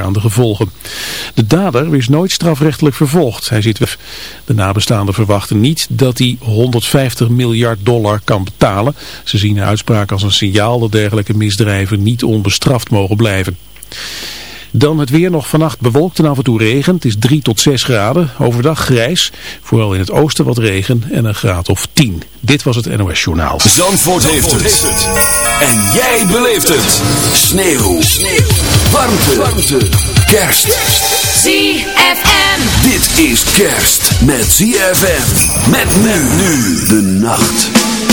aan de gevolgen. De dader is nooit strafrechtelijk vervolgd. Hij. De nabestaanden verwachten niet dat hij 150 miljard dollar kan betalen. Ze zien de uitspraak als een signaal dat dergelijke misdrijven niet onbestraft mogen blijven. Dan het weer nog vannacht bewolkt en af en toe regen. Het is 3 tot 6 graden. Overdag grijs. Vooral in het oosten wat regen en een graad of 10. Dit was het NOS Journaal. Zandvoort, heeft, het. En jij beleeft het. Sneeuw. Sneeuw. Warmte. Warmte. Kerst. ZFM. Dit is kerst met ZFM. Met nu nu de nacht.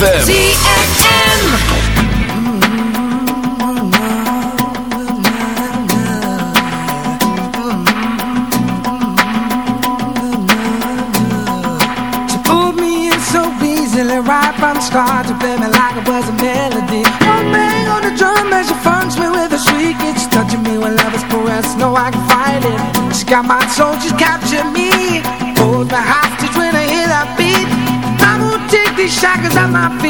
ZFM. i'm my feet.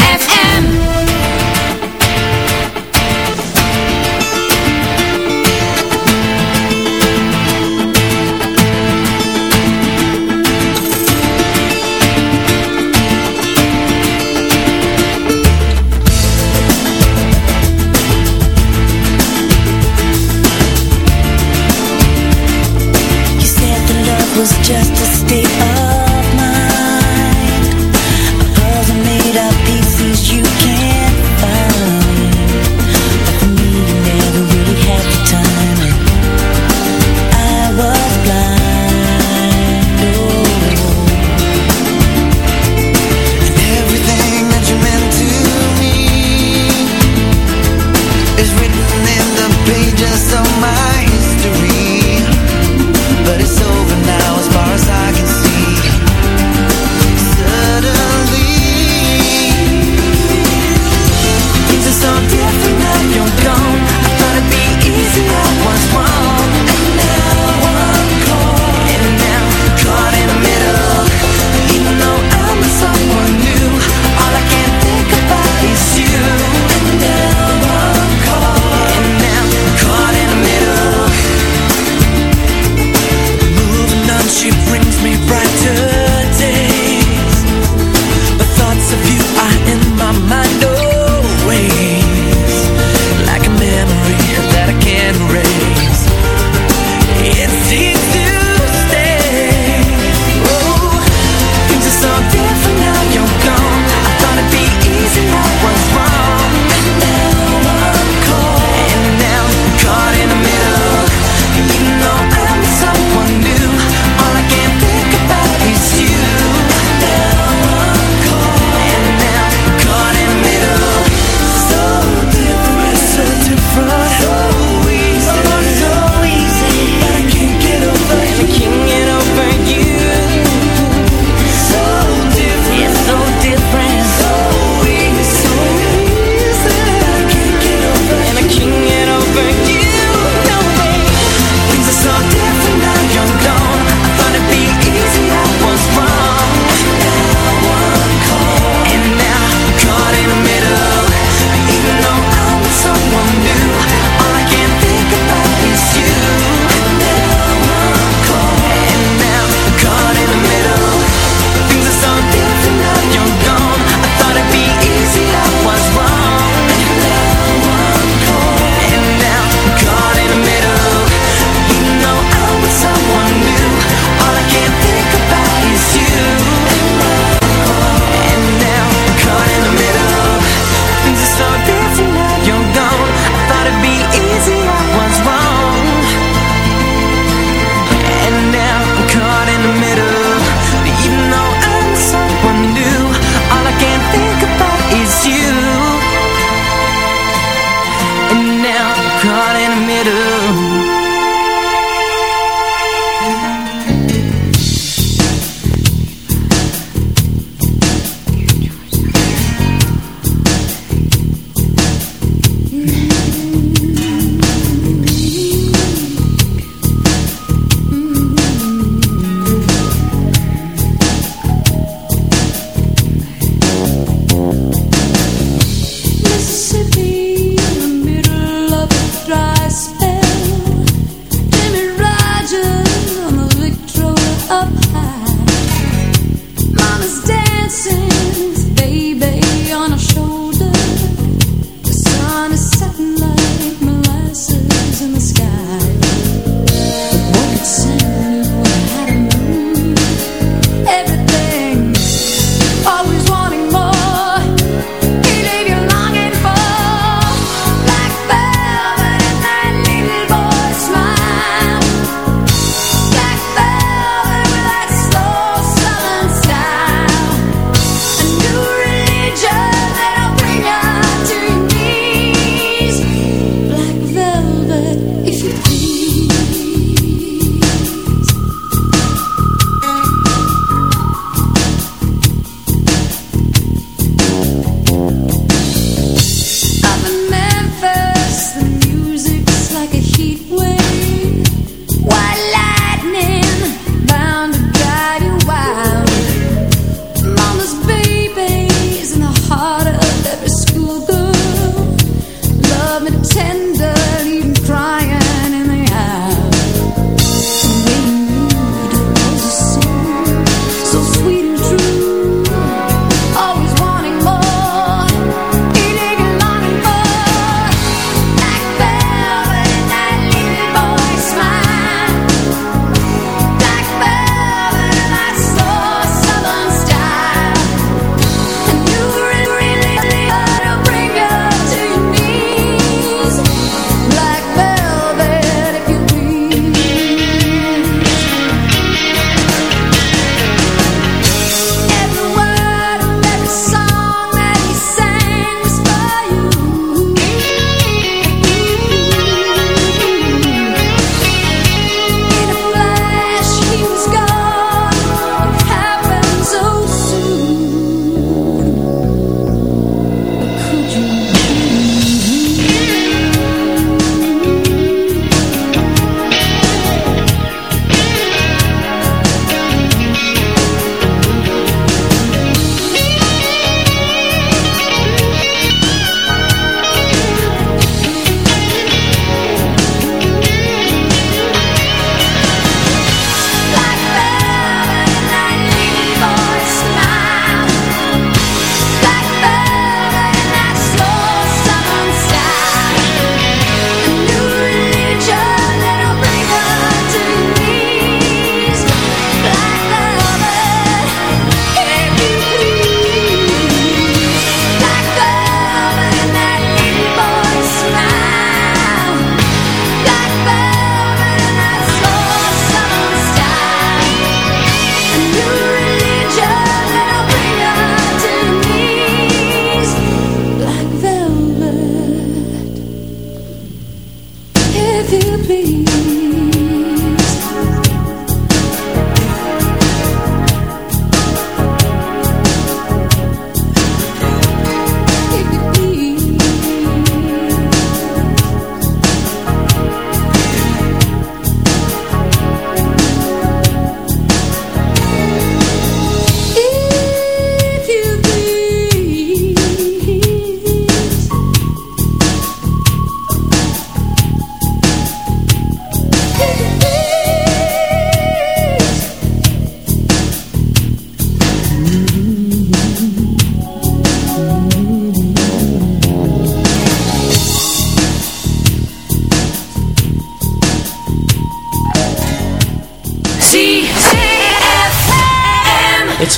cry.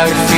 I'd feel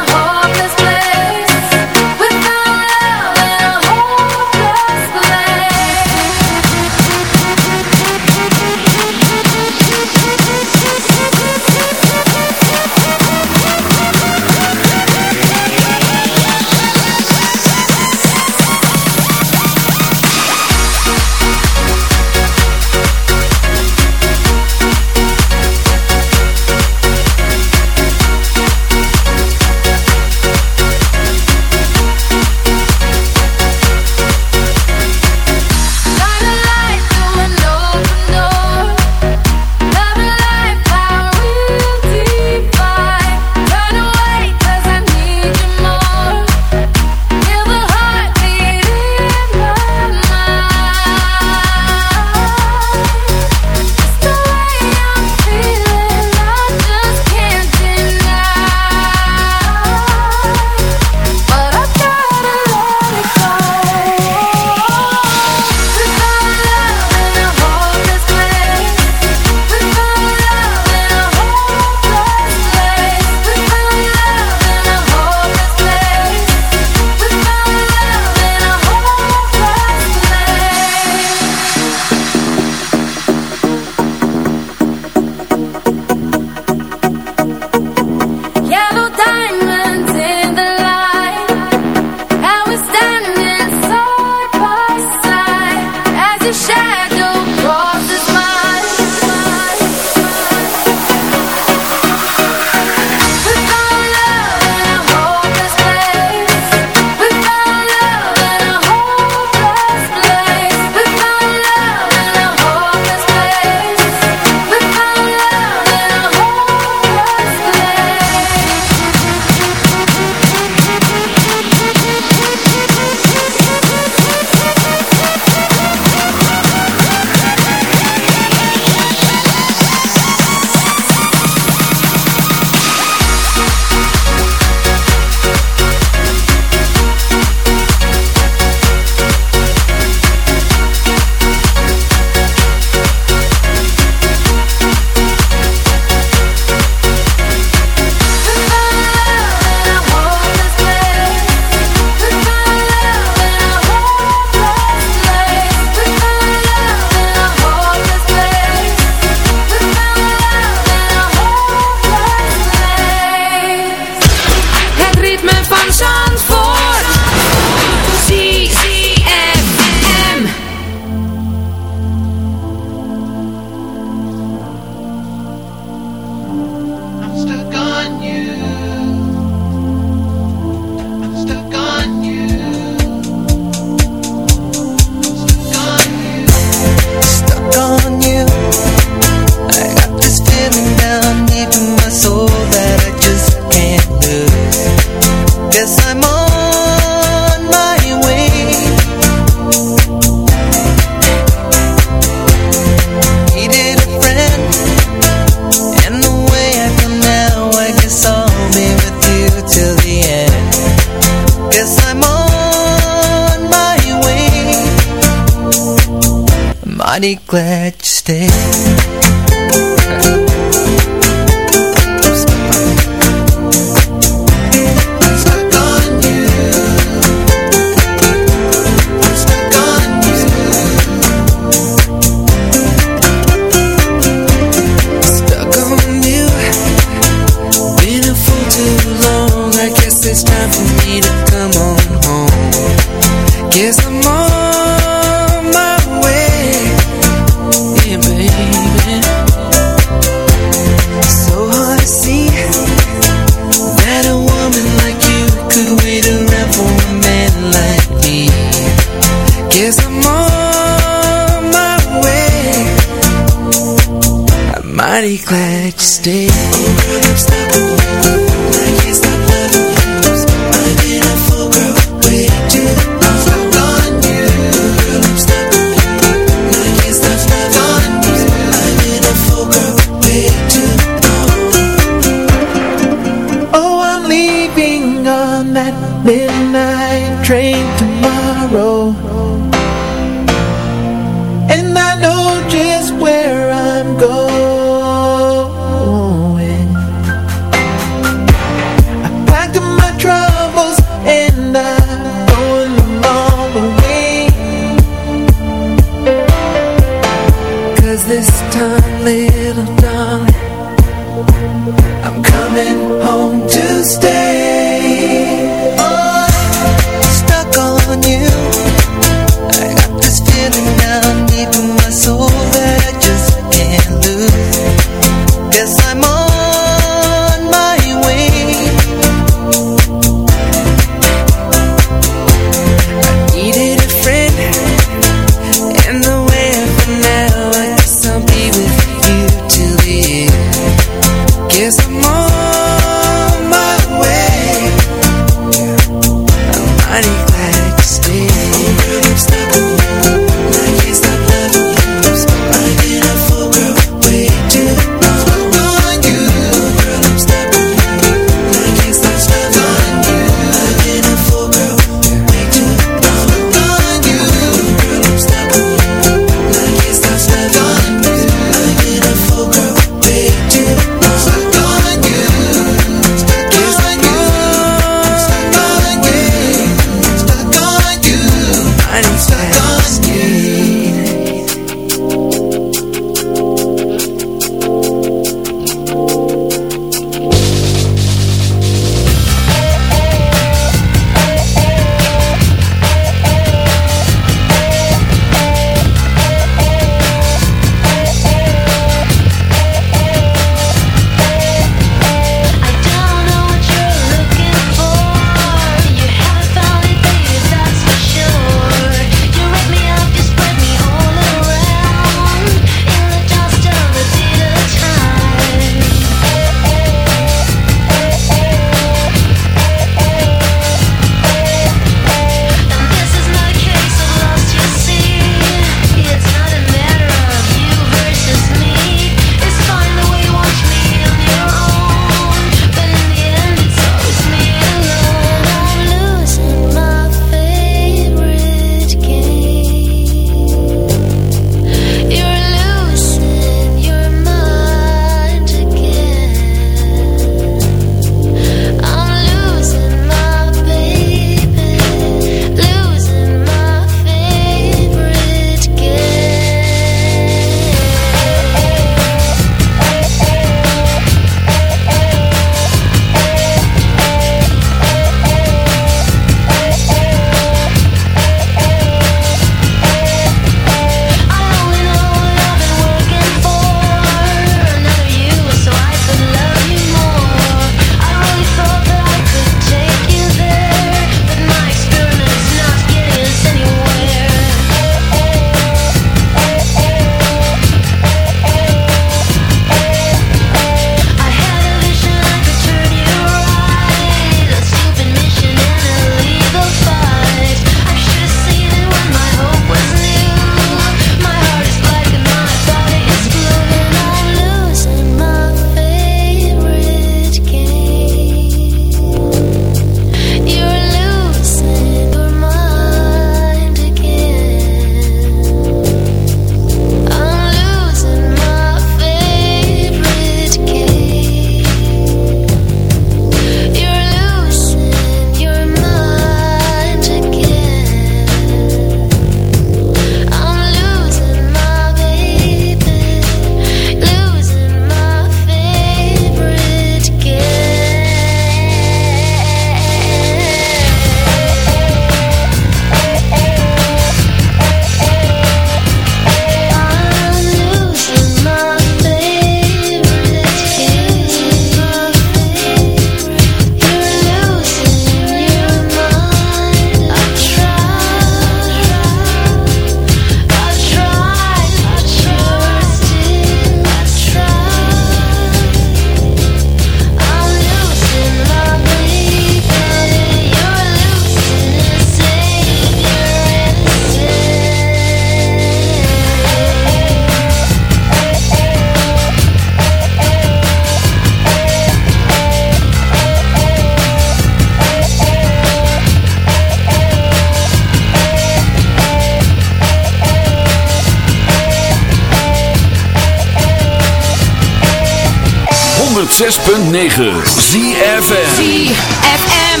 106.9 ZFM ZFM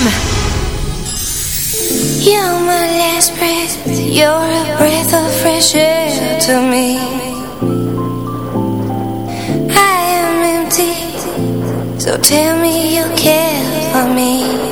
You're my last breath You're a breath of fresh air to me. I am empty So tell me you care for me.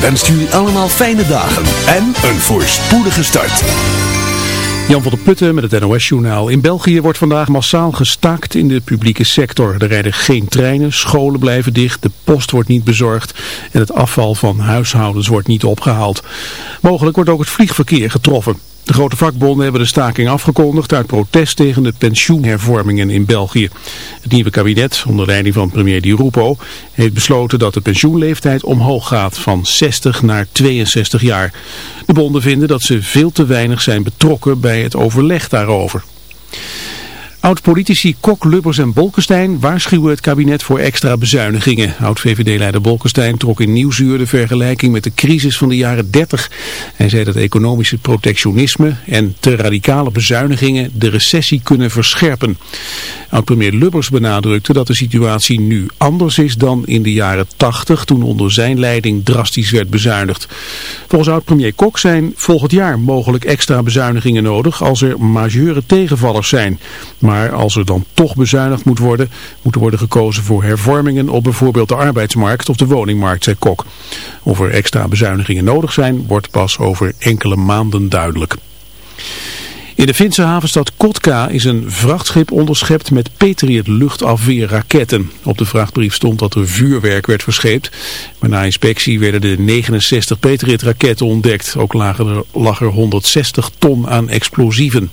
Wenst jullie allemaal fijne dagen en een voorspoedige start. Jan van der Putten met het NOS-journaal. In België wordt vandaag massaal gestaakt in de publieke sector. Er rijden geen treinen, scholen blijven dicht, de post wordt niet bezorgd en het afval van huishoudens wordt niet opgehaald. Mogelijk wordt ook het vliegverkeer getroffen. De grote vakbonden hebben de staking afgekondigd uit protest tegen de pensioenhervormingen in België. Het nieuwe kabinet, onder leiding van premier Di Rupo, heeft besloten dat de pensioenleeftijd omhoog gaat van 60 naar 62 jaar. De bonden vinden dat ze veel te weinig zijn betrokken bij het overleg daarover. Oud-politici Kok, Lubbers en Bolkestein waarschuwen het kabinet voor extra bezuinigingen. Oud-VVD-leider Bolkestein trok in Nieuwsuur de vergelijking met de crisis van de jaren 30. Hij zei dat economische protectionisme en te radicale bezuinigingen de recessie kunnen verscherpen. Oud-premier Lubbers benadrukte dat de situatie nu anders is dan in de jaren 80 toen onder zijn leiding drastisch werd bezuinigd. Volgens oud-premier Kok zijn volgend jaar mogelijk extra bezuinigingen nodig als er majeure tegenvallers zijn. Maar als er dan toch bezuinigd moet worden, moet er worden gekozen voor hervormingen op bijvoorbeeld de arbeidsmarkt of de woningmarkt, zei Kok. Of er extra bezuinigingen nodig zijn, wordt pas over enkele maanden duidelijk. In de Finse havenstad Kotka is een vrachtschip onderschept met Patriot luchtafweerraketten. Op de vrachtbrief stond dat er vuurwerk werd verscheept. Maar na inspectie werden de 69 Patriot raketten ontdekt. Ook lag er 160 ton aan explosieven.